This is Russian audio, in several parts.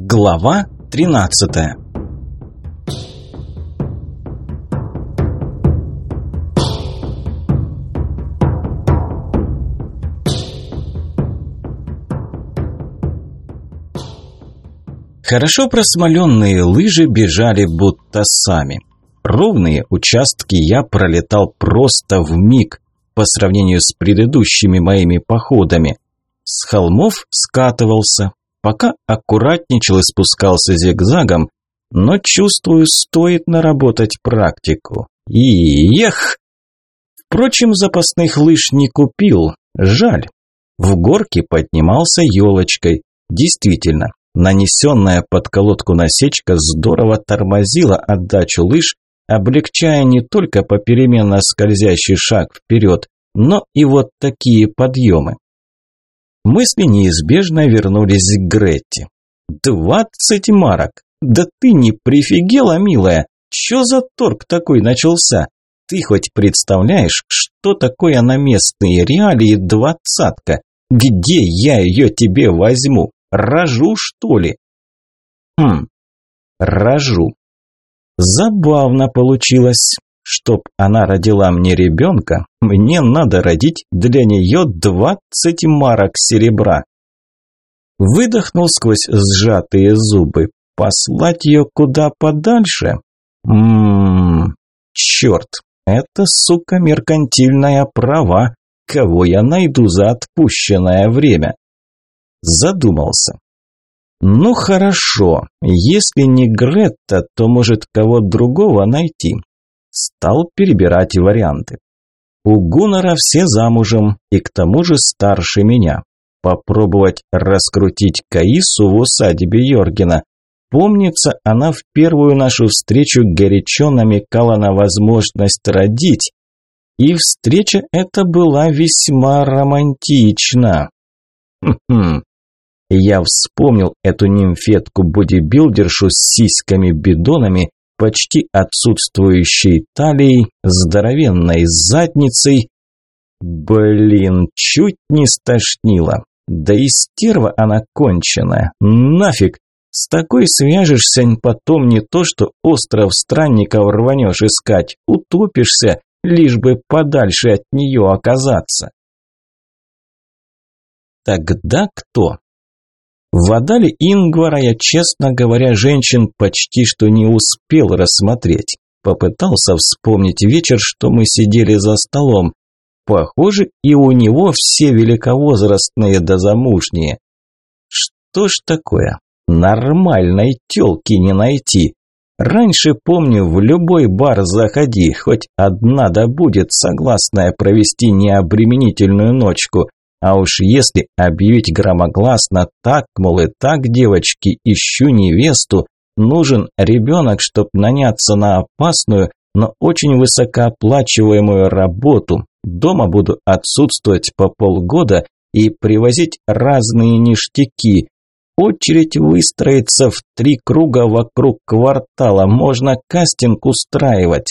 Глава 13 Хорошо просмоленные лыжи бежали будто сами. Ровные участки я пролетал просто в миг по сравнению с предыдущими моими походами. С холмов скатывался, пока аккуратничал и спускался зигзагом, но чувствую, стоит наработать практику. И эх! Впрочем, запасных лыж не купил, жаль. В горке поднимался елочкой. Действительно, нанесенная под колодку насечка здорово тормозила отдачу лыж, облегчая не только попеременно скользящий шаг вперед, но и вот такие подъемы. Мысли неизбежно вернулись к Гретте. «Двадцать марок! Да ты не прифигела, милая! Чё за торг такой начался? Ты хоть представляешь, что такое на местные реалии двадцатка? Где я ее тебе возьму? Рожу, что ли?» «Хм, рожу. Забавно получилось. Чтоб она родила мне ребенка, мне надо родить для нее двадцать марок серебра. Выдохнул сквозь сжатые зубы. Послать ее куда подальше? Ммм, черт, это, сука, меркантильная права. Кого я найду за отпущенное время? Задумался. Ну хорошо, если не Гретта, то может кого другого найти. Стал перебирать варианты. У Гуннера все замужем и к тому же старше меня. Попробовать раскрутить Каису в усадьбе Йоргена. Помнится, она в первую нашу встречу горячо намекала на возможность родить. И встреча эта была весьма романтична. Хм-хм. Я вспомнил эту нимфетку-бодибилдершу с сиськами-бидонами, почти отсутствующей талией, здоровенной задницей. Блин, чуть не стошнило. Да и стерва она конченая. Нафиг! С такой свяжешься потом не то, что остров странников рванешь искать, утопишься, лишь бы подальше от нее оказаться. Тогда кто? В Адале Ингвара я, честно говоря, женщин почти что не успел рассмотреть. Попытался вспомнить вечер, что мы сидели за столом. Похоже, и у него все великовозрастные да замужние. Что ж такое? Нормальной тёлки не найти. Раньше, помню, в любой бар заходи, хоть одна да будет согласная провести необременительную ночку. А уж если объявить громогласно так, мол, и так, девочки, ищу невесту, нужен ребенок, чтоб наняться на опасную, но очень высокооплачиваемую работу. Дома буду отсутствовать по полгода и привозить разные ништяки. Очередь выстроится в три круга вокруг квартала, можно кастинг устраивать.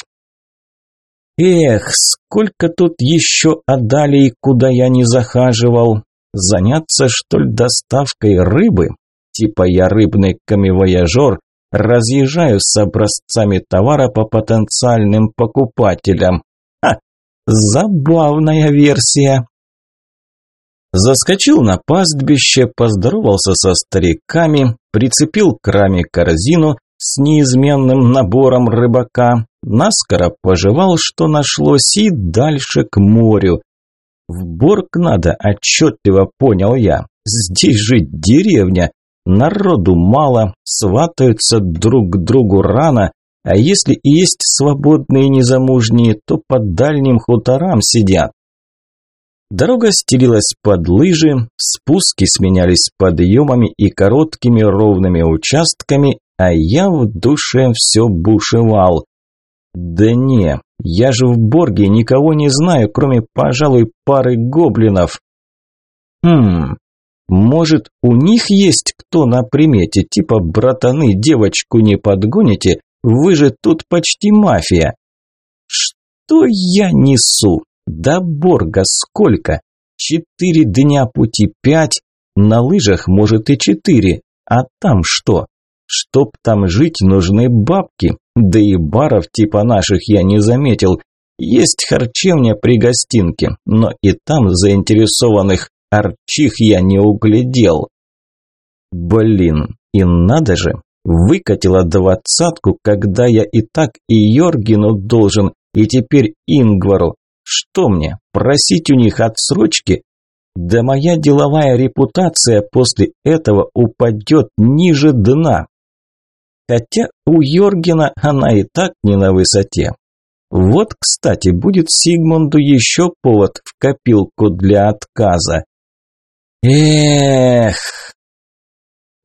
Эх, сколько тут еще отдали, куда я не захаживал. Заняться, что ли, доставкой рыбы? Типа я рыбный камевояжер, разъезжаю с образцами товара по потенциальным покупателям. Ха, забавная версия. Заскочил на пастбище, поздоровался со стариками, прицепил к раме корзину с неизменным набором рыбака, наскоро пожевал, что нашлось, и дальше к морю. В Борг надо, отчетливо понял я. Здесь же деревня, народу мало, сватаются друг к другу рано, а если и есть свободные незамужние, то под дальним хуторам сидят. Дорога стелилась под лыжи, спуски сменялись подъемами и короткими ровными участками, а я в душе все бушевал. Да не, я же в Борге никого не знаю, кроме, пожалуй, пары гоблинов. Хм, может, у них есть кто на примете, типа братаны, девочку не подгоните, вы же тут почти мафия. Что я несу? До Борга сколько? Четыре дня пути, пять, на лыжах может и четыре, А там что? Чтоб там жить, нужны бабки. Да и баров типа наших я не заметил. Есть харчевня при гостинке, но и там заинтересованных арчих я не углядел. Блин, и надо же, выкатила двадцатку, когда я и так и Йоргину должен, и теперь Ингвару. Что мне, просить у них отсрочки? Да моя деловая репутация после этого упадет ниже дна. Хотя у Йоргена она и так не на высоте. Вот, кстати, будет Сигмунду еще повод в копилку для отказа. Эх!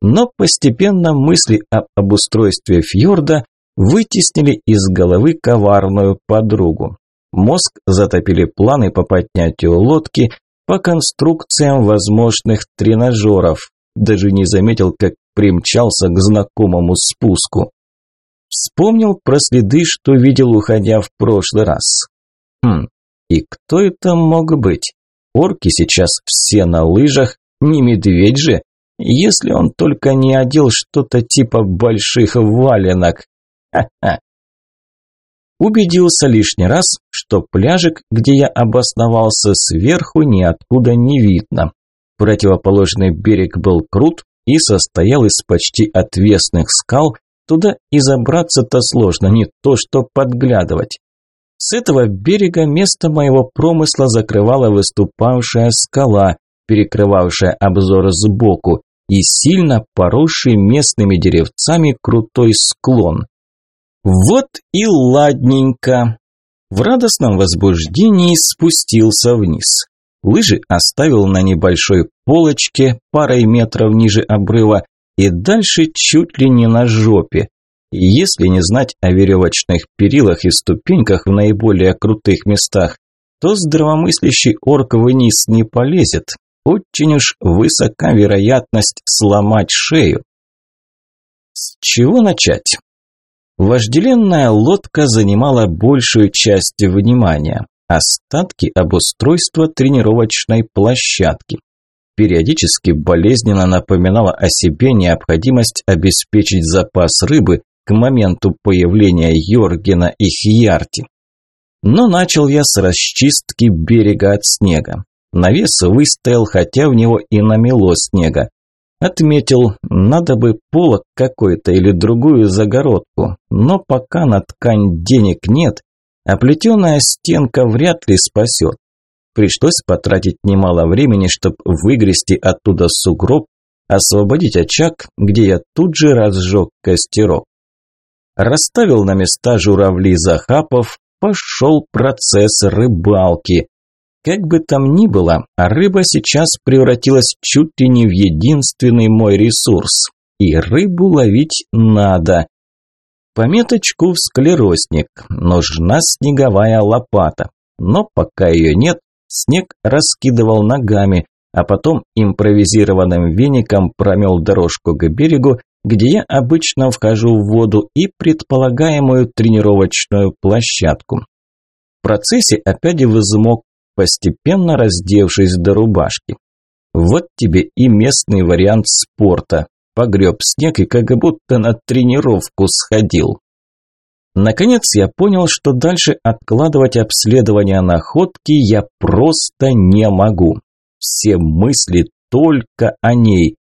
Но постепенно мысли об обустройстве фьорда вытеснили из головы коварную подругу. Мозг затопили планы по поднятию лодки, по конструкциям возможных тренажеров. Даже не заметил, как примчался к знакомому спуску. Вспомнил про следы, что видел, уходя в прошлый раз. Хм, и кто это мог быть? Орки сейчас все на лыжах, не медведь же, если он только не одел что-то типа больших валенок. Ха-ха. Убедился лишний раз, что пляжик, где я обосновался сверху, ниоткуда не видно. Противоположный берег был крут и состоял из почти отвесных скал, Туда и забраться-то сложно, не то что подглядывать. С этого берега место моего промысла закрывала выступавшая скала, перекрывавшая обзор сбоку, и сильно поросший местными деревцами крутой склон. Вот и ладненько. В радостном возбуждении спустился вниз. Лыжи оставил на небольшой полочке, парой метров ниже обрыва, и дальше чуть ли не на жопе. Если не знать о веревочных перилах и ступеньках в наиболее крутых местах, то здравомыслящий орк вниз не полезет. Очень уж высока вероятность сломать шею. С чего начать? Вожделенная лодка занимала большую часть внимания. Остатки обустройства тренировочной площадки периодически болезненно напоминала о себе необходимость обеспечить запас рыбы к моменту появления Йоргена и Хьярти. Но начал я с расчистки берега от снега. Навес выстоял, хотя в него и намело снега. Отметил, надо бы полок какой-то или другую загородку, но пока на ткань денег нет, а плетеная стенка вряд ли спасет. Пришлось потратить немало времени, чтобы выгрести оттуда сугроб, освободить очаг, где я тут же разжег костерок. Расставил на места журавли захапов, пошел процесс рыбалки. Как бы там ни было, а рыба сейчас превратилась чуть ли не в единственный мой ресурс. И рыбу ловить надо. Пометочку в склерозник. Нужна снеговая лопата. Но пока ее нет, Снег раскидывал ногами, а потом импровизированным веником промел дорожку к берегу, где я обычно вхожу в воду и предполагаемую тренировочную площадку. В процессе опять взмок, постепенно раздевшись до рубашки. Вот тебе и местный вариант спорта. Погреб снег и как будто на тренировку сходил. Наконец я понял, что дальше откладывать обследование находки я просто не могу. Все мысли только о ней.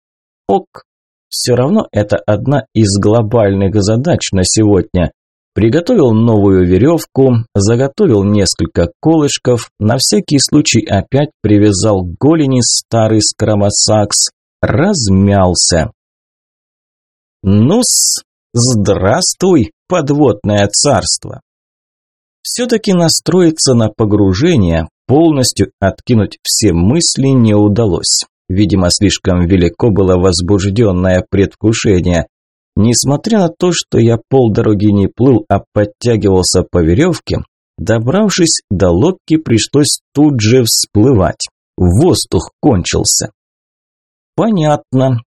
Ок, все равно это одна из глобальных задач на сегодня. Приготовил новую веревку, заготовил несколько колышков, на всякий случай опять привязал к голени старый скромосакс, размялся. Ну-с, здравствуй, подводное царство. Все-таки настроиться на погружение, полностью откинуть все мысли не удалось. Видимо, слишком велико было возбужденное предвкушение. Несмотря на то, что я полдороги не плыл, а подтягивался по веревке, добравшись до лодки, пришлось тут же всплывать. Воздух кончился. Понятно,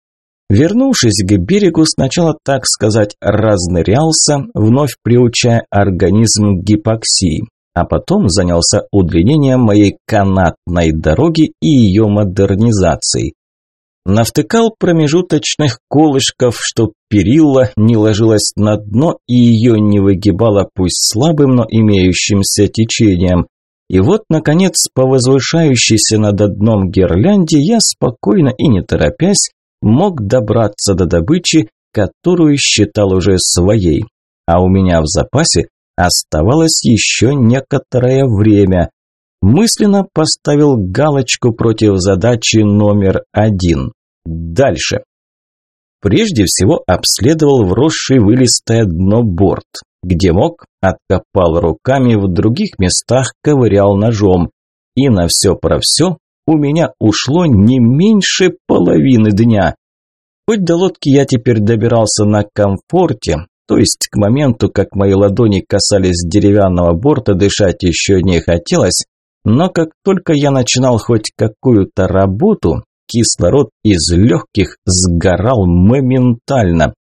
Вернувшись к берегу, сначала, так сказать, разнырялся, вновь приучая организм к гипоксии, а потом занялся удлинением моей канатной дороги и ее модернизацией. Навтыкал промежуточных колышков, чтоб перила не ложилась на дно и ее не выгибало пусть слабым, но имеющимся течением. И вот, наконец, по возвышающейся над дном гирлянде я спокойно и не торопясь мог добраться до добычи, которую считал уже своей. А у меня в запасе оставалось еще некоторое время. Мысленно поставил галочку против задачи номер один. Дальше. Прежде всего обследовал вросший вылистое дно борт. Где мог, откопал руками, в других местах ковырял ножом. И на все про все у меня ушло не меньше половины дня. Хоть до лодки я теперь добирался на комфорте, то есть к моменту, как мои ладони касались деревянного борта, дышать еще не хотелось, но как только я начинал хоть какую-то работу, кислород из легких сгорал моментально.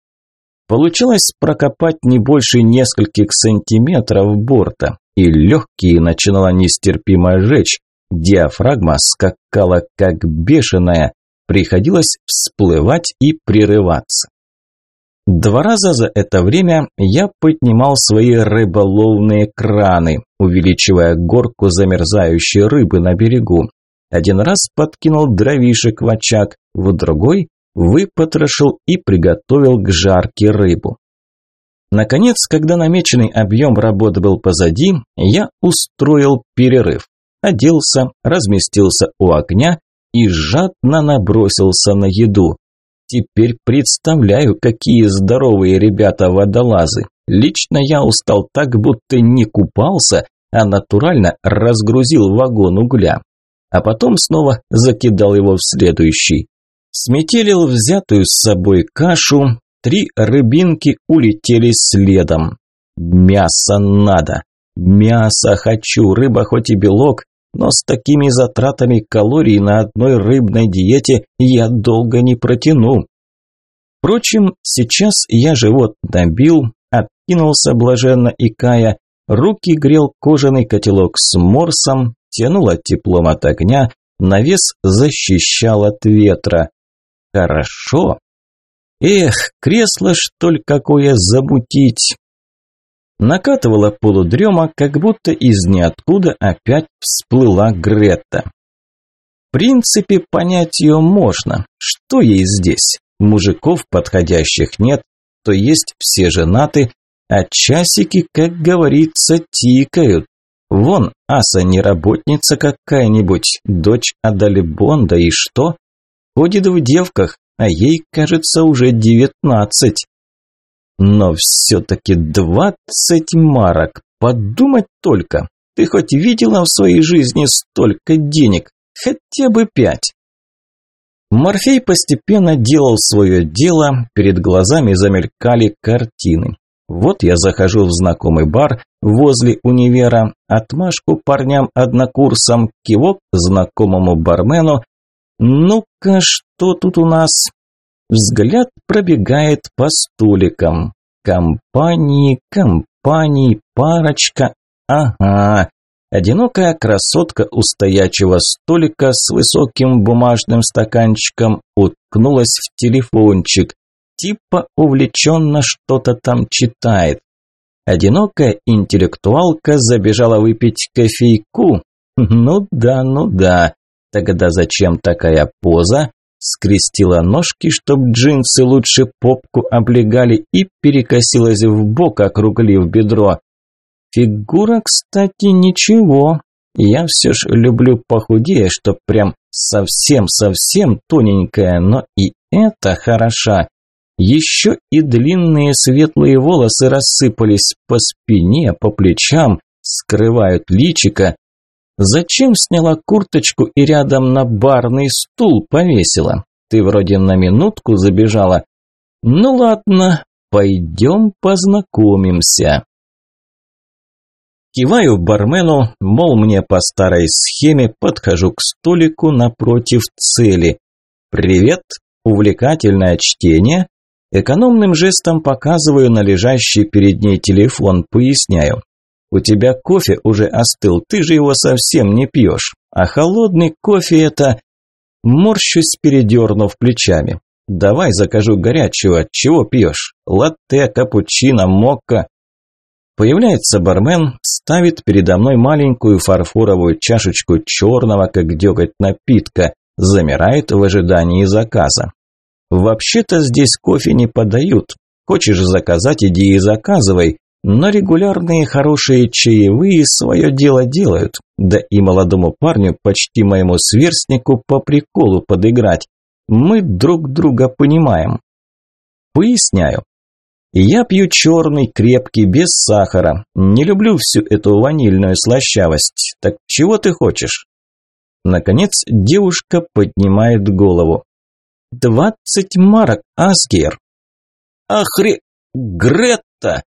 Получилось прокопать не больше нескольких сантиметров борта, и легкие начинало нестерпимо жечь. Диафрагма скакала как бешеная, приходилось всплывать и прерываться. Два раза за это время я поднимал свои рыболовные краны, увеличивая горку замерзающей рыбы на берегу. Один раз подкинул дровишек в очаг, в другой выпотрошил и приготовил к жарке рыбу. Наконец, когда намеченный объем работы был позади, я устроил перерыв. Оделся, разместился у огня и жадно набросился на еду. Теперь представляю, какие здоровые ребята-водолазы. Лично я устал так, будто не купался, а натурально разгрузил вагон угля. А потом снова закидал его в следующий. Сметелил взятую с собой кашу, три рыбинки улетели следом. Мясо надо. Мясо хочу, рыба хоть и белок, но с такими затратами калорий на одной рыбной диете я долго не протяну. Впрочем, сейчас я живот набил, откинулся блаженно икая, руки грел кожаный котелок с морсом, тянуло теплом от огня, навес защищал от ветра. Хорошо. Эх, кресло что ли какое замутить. Накатывала полудрема, как будто из ниоткуда опять всплыла Грета. В принципе, понять ее можно. Что ей здесь? Мужиков подходящих нет, то есть все женаты, а часики, как говорится, тикают. Вон, Аса не работница какая-нибудь, дочь Адалибонда, и что? Ходит в девках, а ей, кажется, уже девятнадцать. Но все-таки двадцать марок. Подумать только. Ты хоть видела в своей жизни столько денег? Хотя бы пять. Морфей постепенно делал свое дело, перед глазами замелькали картины. Вот я захожу в знакомый бар возле универа, отмашку парням-однокурсам, кивок знакомому бармену, ну-ка, что тут у нас? Взгляд пробегает по столикам. Компании, компании, парочка. Ага. Одинокая красотка у стоячего столика с высоким бумажным стаканчиком уткнулась в телефончик. Типа увлеченно что-то там читает. Одинокая интеллектуалка забежала выпить кофейку. Ну да, ну да. Тогда зачем такая поза? Скрестила ножки, чтоб джинсы лучше попку облегали и перекосилась в бок, округлив бедро. Фигура, кстати, ничего. Я все ж люблю похудее, чтоб прям совсем-совсем тоненькая, но и это хороша. Еще и длинные светлые волосы рассыпались по спине, по плечам, скрывают личико, Зачем сняла курточку и рядом на барный стул повесила? Ты вроде на минутку забежала. Ну ладно, пойдем познакомимся. Киваю бармену, мол, мне по старой схеме подхожу к столику напротив цели. «Привет, увлекательное чтение?» Экономным жестом показываю на лежащий перед ней телефон, поясняю. У тебя кофе уже остыл, ты же его совсем не пьешь. А холодный кофе это... Морщусь, передернув плечами. «Давай закажу горячего. Чего пьешь? Латте, капучино, мокко?» Появляется бармен, ставит передо мной маленькую фарфоровую чашечку черного, как деготь напитка, замирает в ожидании заказа. Вообще-то здесь кофе не подают. Хочешь заказать, иди и заказывай. Но регулярные хорошие чаевые свое дело делают. Да и молодому парню, почти моему сверстнику, по приколу подыграть. Мы друг друга понимаем. Поясняю. Я пью черный, крепкий, без сахара. Не люблю всю эту ванильную слащавость. Так чего ты хочешь? Наконец девушка поднимает голову. «Двадцать марок, Асгер!» «Ахре... Гретта!»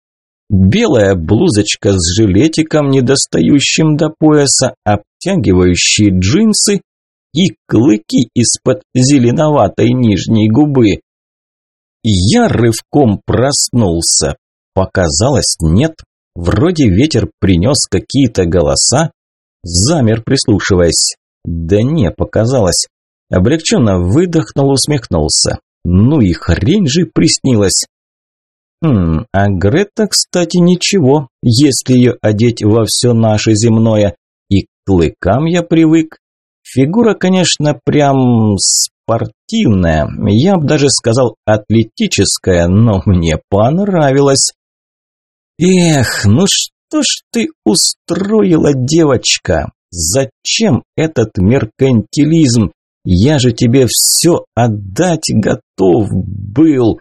Белая блузочка с жилетиком, недостающим до пояса, обтягивающие джинсы и клыки из-под зеленоватой нижней губы. Я рывком проснулся. Показалось, нет. Вроде ветер принес какие-то голоса. Замер, прислушиваясь. Да не, показалось. Облегченно выдохнул, усмехнулся. Ну и хрень же приснилась. Хм, а Грета, кстати, ничего, если ее одеть во все наше земное. И к клыкам я привык. Фигура, конечно, прям спортивная, я бы даже сказал атлетическая, но мне понравилось. Эх, ну что ж ты устроила, девочка? Зачем этот меркантилизм? Я же тебе все отдать готов был.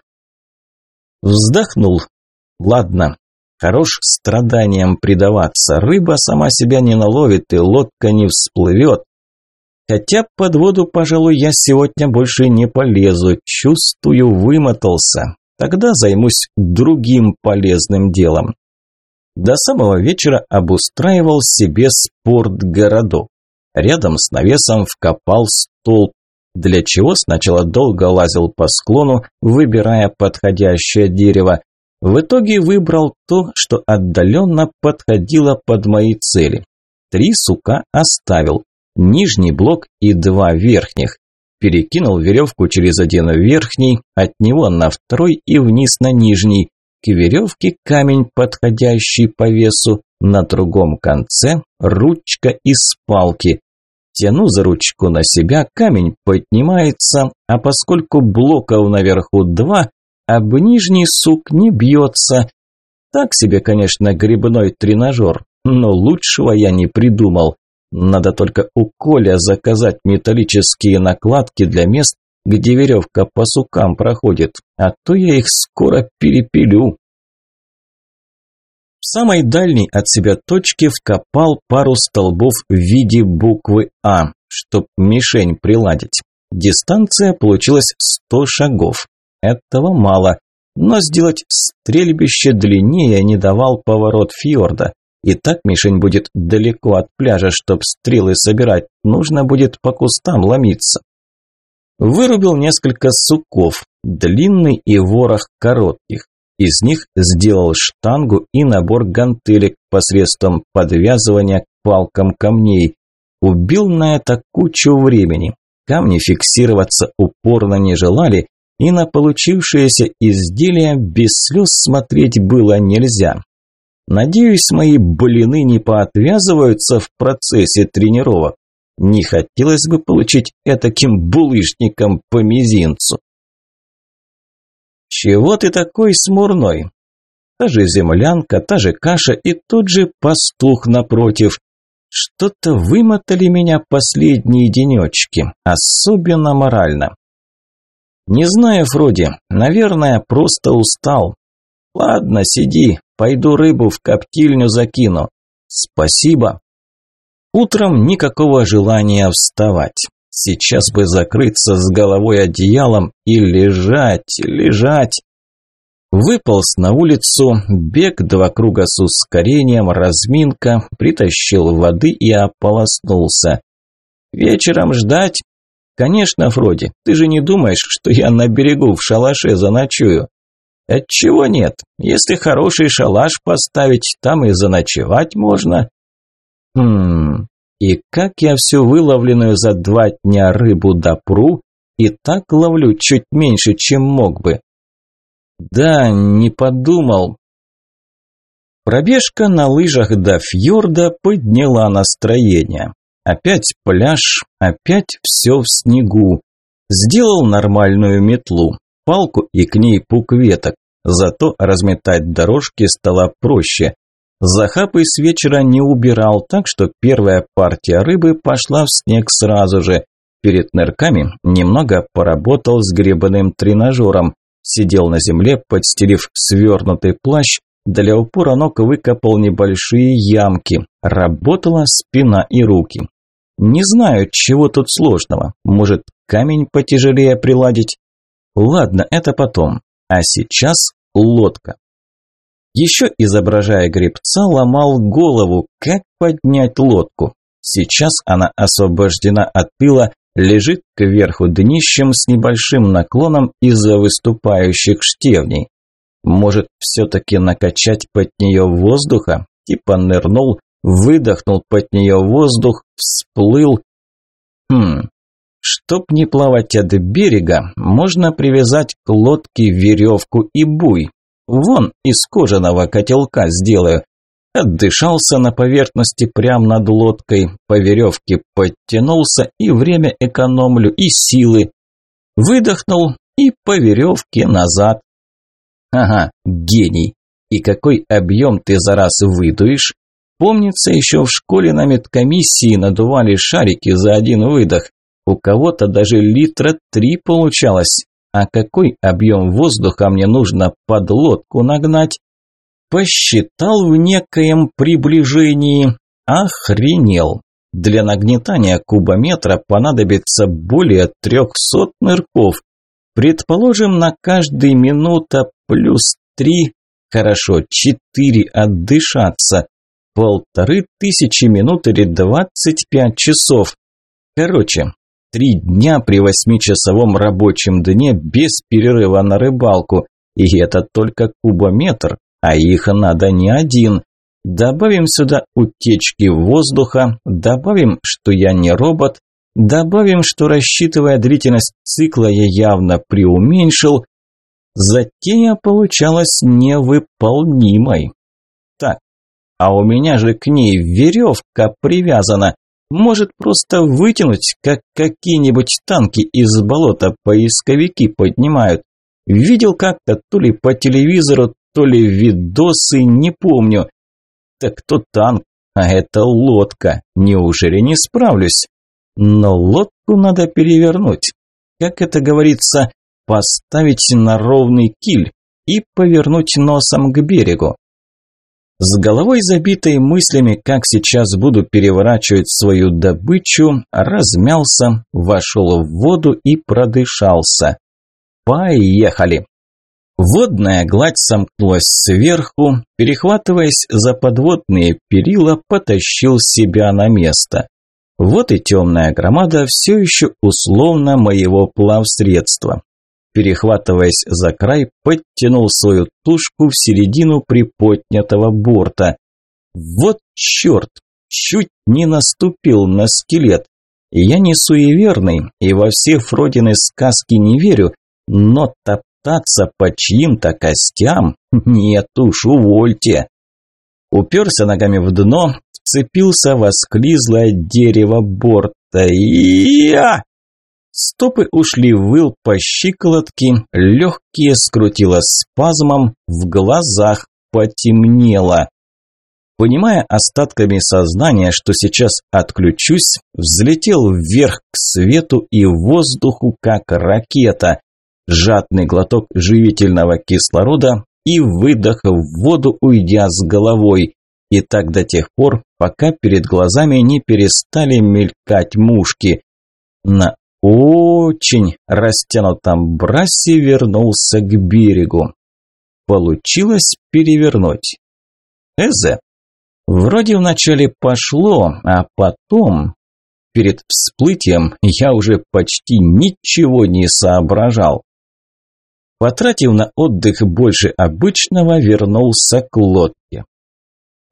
Вздохнул. Ладно, хорош страданиям предаваться. Рыба сама себя не наловит и лодка не всплывет. Хотя под воду, пожалуй, я сегодня больше не полезу. Чувствую, вымотался. Тогда займусь другим полезным делом. До самого вечера обустраивал себе спортгородок. Рядом с навесом вкопал столб, для чего сначала долго лазил по склону, выбирая подходящее дерево. В итоге выбрал то, что отдаленно подходило под мои цели. Три сука оставил, нижний блок и два верхних. Перекинул веревку через один верхний, от него на второй и вниз на нижний. К веревке камень, подходящий по весу, на другом конце ручка из палки. Тяну за ручку на себя, камень поднимается, а поскольку блоков наверху два, об нижний сук не бьется. Так себе, конечно, грибной тренажер, но лучшего я не придумал. Надо только у Коля заказать металлические накладки для мест, где веревка по сукам проходит, а то я их скоро перепилю. Самой дальней от себя точке вкопал пару столбов в виде буквы А, чтоб мишень приладить. Дистанция получилась 100 шагов. Этого мало, но сделать стрельбище длиннее не давал поворот фьорда. И так мишень будет далеко от пляжа, чтоб стрелы собирать, нужно будет по кустам ломиться. Вырубил несколько суков, длинный и ворох коротких. Из них сделал штангу и набор гантелек посредством подвязывания к палкам камней. Убил на это кучу времени. Камни фиксироваться упорно не желали, и на получившееся изделие без слез смотреть было нельзя. Надеюсь, мои блины не поотвязываются в процессе тренировок. Не хотелось бы получить этаким булыжником по мизинцу. Чего ты такой смурной? Та же землянка, та же каша и тот же пастух напротив. Что-то вымотали меня последние денечки, особенно морально. Не знаю, Фроди, наверное, просто устал. Ладно, сиди, Пойду рыбу в коптильню закину. Спасибо. Утром никакого желания вставать. Сейчас бы закрыться с головой одеялом и лежать, лежать. Выполз на улицу, бег два круга с ускорением, разминка, притащил воды и ополоснулся. Вечером ждать? Конечно, Фроди, ты же не думаешь, что я на берегу в шалаше заночую? Отчего нет? Если хороший шалаш поставить, там и заночевать можно. Хм, И как я всю выловленную за два дня рыбу допру, и так ловлю чуть меньше, чем мог бы. Да, не подумал. Пробежка на лыжах до фьорда подняла настроение. Опять пляж, опять все в снегу. Сделал нормальную метлу, палку и к ней пук веток. Зато разметать дорожки стало проще. Захапы с вечера не убирал, так что первая партия рыбы пошла в снег сразу же. Перед нырками немного поработал с гребаным тренажером. Сидел на земле, подстелив свернутый плащ, для упора ног выкопал небольшие ямки. Работала спина и руки. Не знаю, чего тут сложного. Может, камень потяжелее приладить? Ладно, это потом. А сейчас лодка. Еще изображая гребца, ломал голову, как поднять лодку. Сейчас она освобождена от пила, лежит кверху днищем с небольшим наклоном из-за выступающих штевней. Может, все-таки накачать под нее воздуха? Типа нырнул, выдохнул под нее воздух, всплыл. Хм, чтоб не плавать от берега, можно привязать к лодке веревку и буй. Вон из кожаного котелка сделаю. Отдышался на поверхности прямо над лодкой, по веревке подтянулся и время экономлю, и силы. Выдохнул и по веревке назад. Ага, гений. И какой объем ты за раз выдуешь? Помнится, еще в школе на медкомиссии надували шарики за один выдох. У кого-то даже литра три получалось. А какой объем воздуха мне нужно под лодку нагнать? Посчитал в некоем приближении. Охренел. Для нагнетания кубометра понадобится более трехсот нырков. Предположим, на каждый минута плюс три, хорошо, четыре отдышаться. Полторы тысячи минут или двадцать пять часов. Короче, три дня при восьмичасовом рабочем дне без перерыва на рыбалку. И это только кубометр, а их надо не один. Добавим сюда утечки воздуха, добавим, что я не робот, добавим, что рассчитывая длительность цикла я явно преуменьшил, затея получалась невыполнимой. Так, а у меня же к ней веревка привязана. Может просто вытянуть, как какие-нибудь танки из болота поисковики поднимают. Видел как-то то ли по телевизору, то ли видосы, не помню. Так то танк, а это лодка. Неужели не справлюсь? Но лодку надо перевернуть. Как это говорится, поставить на ровный киль и повернуть носом к берегу. С головой забитой мыслями, как сейчас буду переворачивать свою добычу, размялся, вошел в воду и продышался. Поехали! Водная гладь сомкнулась сверху, перехватываясь за подводные перила, потащил себя на место. Вот и темная громада все еще условно моего плавсредства. Перехватываясь за край, подтянул свою тушку в середину приподнятого борта. Вот черт! Чуть не наступил на скелет. Я не суеверный и во все Фродины сказки не верю, но топ топтаться по чьим-то костям? Нет уж, увольте. Уперся ногами в дно, вцепился в осклизлое дерево борта. и! Стопы ушли в выл по щиколотке, легкие скрутило спазмом, в глазах потемнело. Понимая остатками сознания, что сейчас отключусь, взлетел вверх к свету и воздуху, как ракета жадный глоток живительного кислорода и выдох в воду, уйдя с головой. И так до тех пор, пока перед глазами не перестали мелькать мушки. На очень растянутом брасе вернулся к берегу. Получилось перевернуть. Эзе. Вроде вначале пошло, а потом... Перед всплытием я уже почти ничего не соображал. Потратив на отдых больше обычного, вернулся к лодке.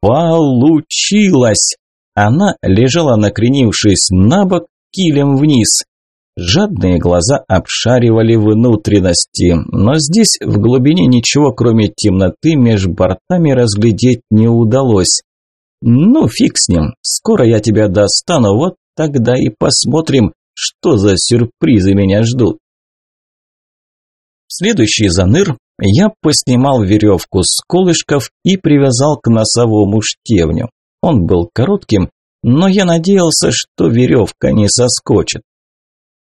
Получилось! Она лежала, накренившись на бок, килем вниз. Жадные глаза обшаривали внутренности, но здесь в глубине ничего, кроме темноты, меж бортами разглядеть не удалось. Ну, фиг с ним, скоро я тебя достану, вот тогда и посмотрим, что за сюрпризы меня ждут. Следующий заныр я поснимал веревку с колышков и привязал к носовому штевню. Он был коротким, но я надеялся, что веревка не соскочит.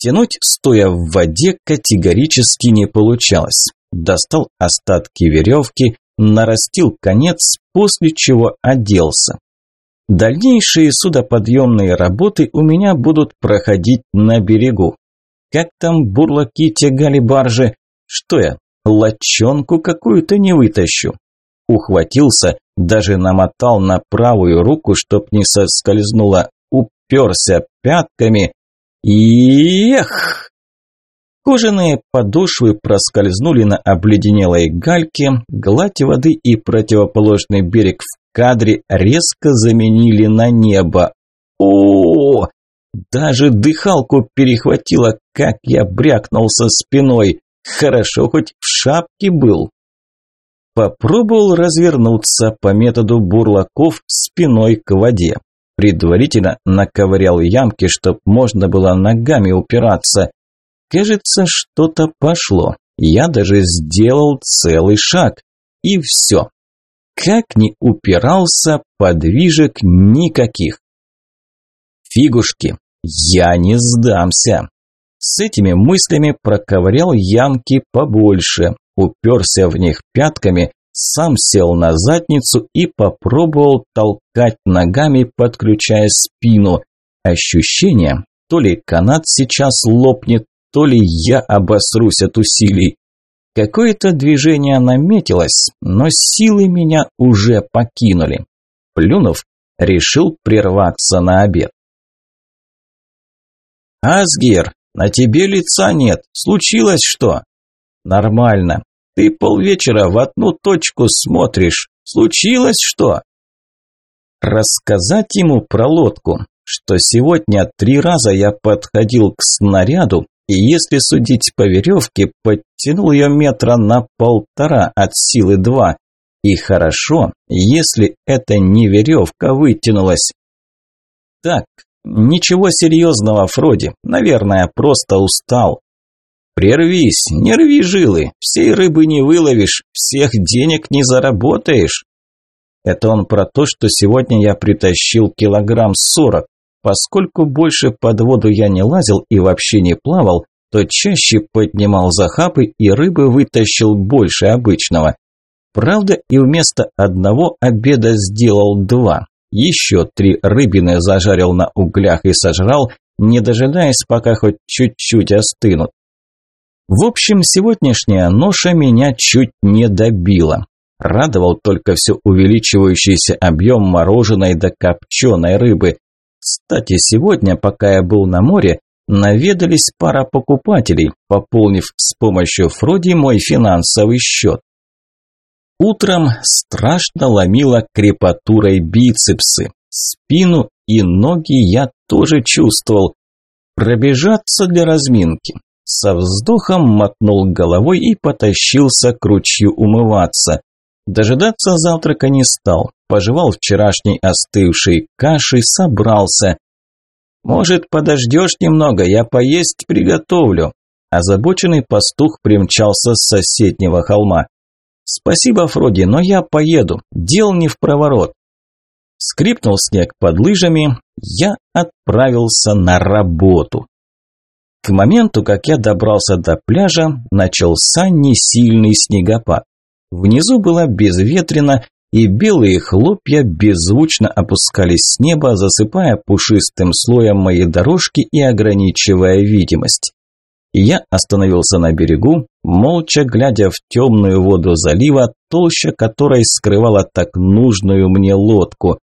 Тянуть, стоя в воде, категорически не получалось. Достал остатки веревки, нарастил конец, после чего оделся. Дальнейшие судоподъемные работы у меня будут проходить на берегу. Как там бурлаки тягали баржи? Что я, лочонку какую-то не вытащу? Ухватился, даже намотал на правую руку, чтоб не соскользнула, уперся пятками. Эх! Кожаные подошвы проскользнули на обледенелой гальке, гладь воды и противоположный берег в кадре резко заменили на небо. О, даже дыхалку перехватило, как я брякнулся спиной. Хорошо хоть в шапке был. Попробовал развернуться по методу бурлаков спиной к воде. Предварительно наковырял ямки, чтоб можно было ногами упираться. Кажется, что-то пошло. Я даже сделал целый шаг. И все. Как ни упирался, подвижек никаких. Фигушки, я не сдамся. С этими мыслями проковырял ямки побольше, уперся в них пятками, сам сел на задницу и попробовал толкать ногами, подключая спину. Ощущение, то ли канат сейчас лопнет, то ли я обосрусь от усилий. Какое-то движение наметилось, но силы меня уже покинули. Плюнув, решил прерваться на обед. «Асгер, на тебе лица нет. Случилось что?» «Нормально. Ты полвечера в одну точку смотришь. Случилось что?» Рассказать ему про лодку, что сегодня три раза я подходил к снаряду, и если судить по веревке, подтянул ее метра на полтора от силы два. И хорошо, если это не веревка вытянулась. Так, ничего серьезного, Фроди, наверное, просто устал. Прервись, не рви жилы, всей рыбы не выловишь, всех денег не заработаешь. Это он про то, что сегодня я притащил килограмм сорок. Поскольку больше под воду я не лазил и вообще не плавал, то чаще поднимал захапы и рыбы вытащил больше обычного. Правда, и вместо одного обеда сделал два. Еще три рыбины зажарил на углях и сожрал, не дожидаясь, пока хоть чуть-чуть остынут. В общем, сегодняшняя ноша меня чуть не добила. Радовал только все увеличивающийся объем мороженой до копченой рыбы. Кстати, сегодня, пока я был на море, наведались пара покупателей, пополнив с помощью Фроди мой финансовый счет. Утром страшно ломило крепатурой бицепсы, спину и ноги я тоже чувствовал. Пробежаться для разминки. Со вздохом мотнул головой и потащился к ручью умываться. Дожидаться завтрака не стал, пожевал вчерашней остывшей каши, собрался. «Может, подождешь немного, я поесть приготовлю?» Озабоченный пастух примчался с соседнего холма. «Спасибо, Фроди, но я поеду, дел не в проворот». Скрипнул снег под лыжами, я отправился на работу. К моменту, как я добрался до пляжа, начался несильный снегопад. Внизу было безветренно, и белые хлопья беззвучно опускались с неба, засыпая пушистым слоем мои дорожки и ограничивая видимость. Я остановился на берегу, молча глядя в темную воду залива, толща которой скрывала так нужную мне лодку.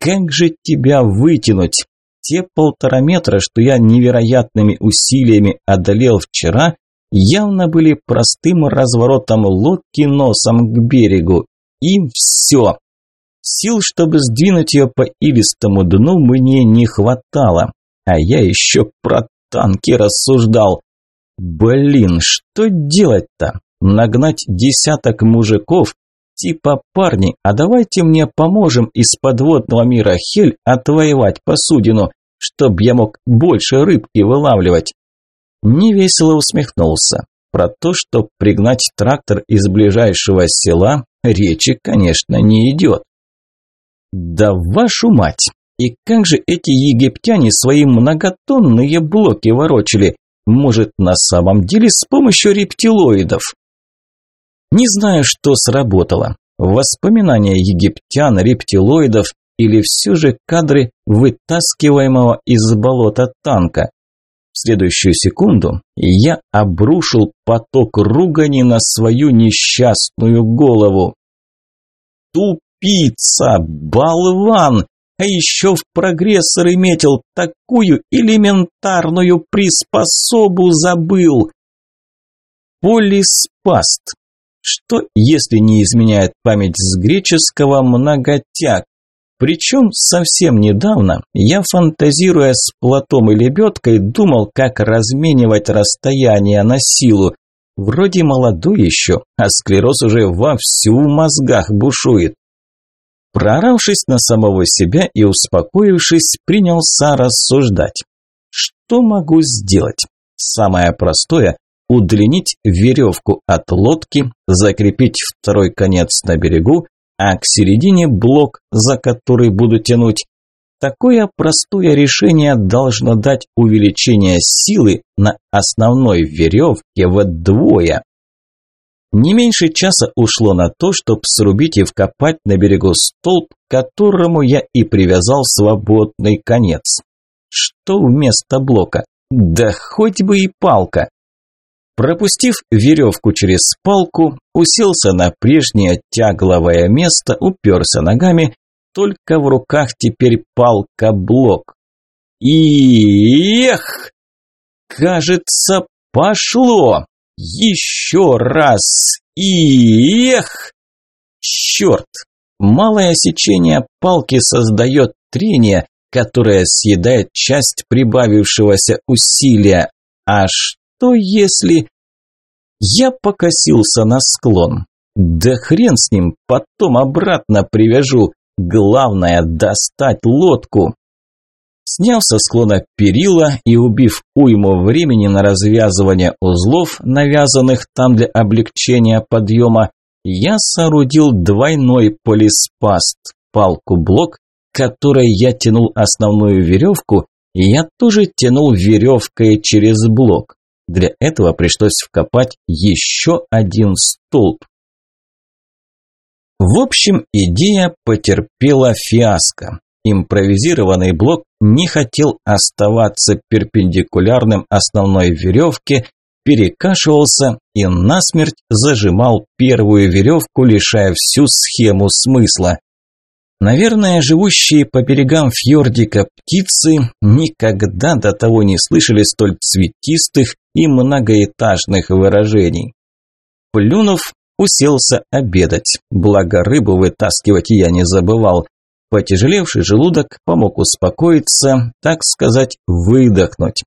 Как же тебя вытянуть? Те полтора метра, что я невероятными усилиями одолел вчера, явно были простым разворотом лодки носом к берегу. И все. Сил, чтобы сдвинуть ее по илистому дну, мне не хватало. А я еще про танки рассуждал. Блин, что делать-то? Нагнать десяток мужиков? Типа, парни, а давайте мне поможем из подводного мира Хель отвоевать посудину, чтоб я мог больше рыбки вылавливать. Невесело усмехнулся. Про то, что пригнать трактор из ближайшего села, речи, конечно, не идет. Да вашу мать! И как же эти египтяне свои многотонные блоки ворочали? Может, на самом деле с помощью рептилоидов? Не знаю, что сработало. Воспоминания египтян, рептилоидов или все же кадры вытаскиваемого из болота танка. В следующую секунду я обрушил поток ругани на свою несчастную голову. Тупица, болван, а еще в прогрессоры метил такую элементарную приспособу забыл. Полиспаст. Что, если не изменяет память с греческого многотяг? Причем совсем недавно я, фантазируя с платом и лебедкой, думал, как разменивать расстояние на силу. Вроде молодой еще, а склероз уже вовсю в мозгах бушует. Проравшись на самого себя и успокоившись, принялся рассуждать. Что могу сделать? Самое простое – удлинить веревку от лодки, закрепить второй конец на берегу, а к середине блок, за который буду тянуть. Такое простое решение должно дать увеличение силы на основной веревке вдвое. Не меньше часа ушло на то, чтобы срубить и вкопать на берегу столб, к которому я и привязал свободный конец. Что вместо блока? Да хоть бы и палка. Пропустив веревку через палку, уселся на прежнее тягловое место, уперся ногами, только в руках теперь палка-блок. И эх! Кажется, пошло! Еще раз! И эх! Черт! Малое сечение палки создает трение, которое съедает часть прибавившегося усилия. А если... Я покосился на склон. Да хрен с ним, потом обратно привяжу. Главное достать лодку. Сняв со склона перила и убив уйму времени на развязывание узлов, навязанных там для облегчения подъема, я соорудил двойной полиспаст, палку-блок, которой я тянул основную веревку, и я тоже тянул веревкой через блок. Для этого пришлось вкопать еще один столб. В общем, идея потерпела фиаско. Импровизированный блок не хотел оставаться перпендикулярным основной веревке, перекашивался и насмерть зажимал первую веревку, лишая всю схему смысла. Наверное, живущие по берегам фьордика птицы никогда до того не слышали столь цветистых и многоэтажных выражений. Плюнув, уселся обедать, благо рыбу вытаскивать я не забывал. Потяжелевший желудок помог успокоиться, так сказать, выдохнуть.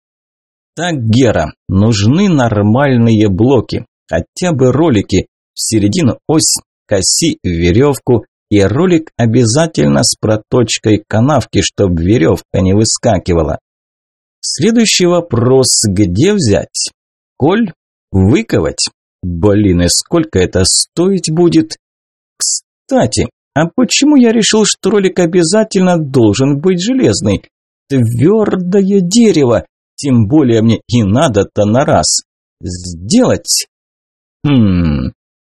Так, Гера, нужны нормальные блоки, хотя бы ролики, в середину ось, коси веревку, и ролик обязательно с проточкой канавки, чтобы веревка не выскакивала. Следующий вопрос, где взять? Коль? Выковать? Блин, и сколько это стоить будет? Кстати, а почему я решил, что ролик обязательно должен быть железный? Твердое дерево, тем более мне и надо-то на раз. Сделать? Хм,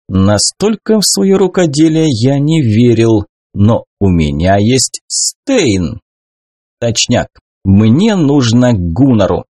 настолько в свое рукоделие я не верил, но у меня есть стейн. Точняк, мне нужно Гунару.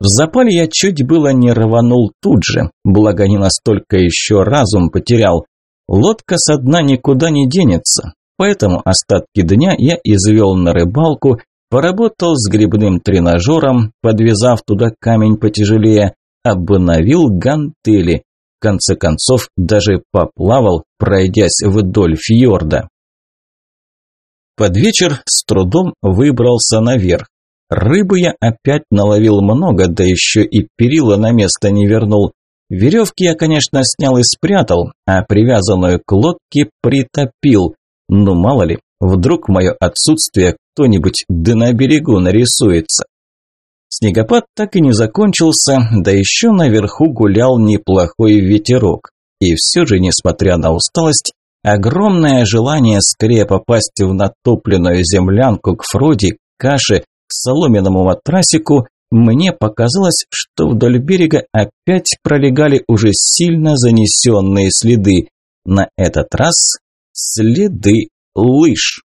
В запале я чуть было не рванул тут же, благо не настолько еще разум потерял. Лодка со дна никуда не денется, поэтому остатки дня я извел на рыбалку, поработал с грибным тренажером, подвязав туда камень потяжелее, обновил гантели. Конце концов, даже поплавал, пройдясь вдоль фьорда. Под вечер с трудом выбрался наверх. Рыбы я опять наловил много, да еще и перила на место не вернул. Веревки я, конечно, снял и спрятал, а привязанную к лодке притопил. Ну мало ли, вдруг мое отсутствие кто-нибудь да на берегу нарисуется. Снегопад так и не закончился, да еще наверху гулял неплохой ветерок. И все же, несмотря на усталость, огромное желание скорее попасть в натопленную землянку к Фроди, каше, к соломенному матрасику, мне показалось, что вдоль берега опять пролегали уже сильно занесенные следы. На этот раз следы лыж.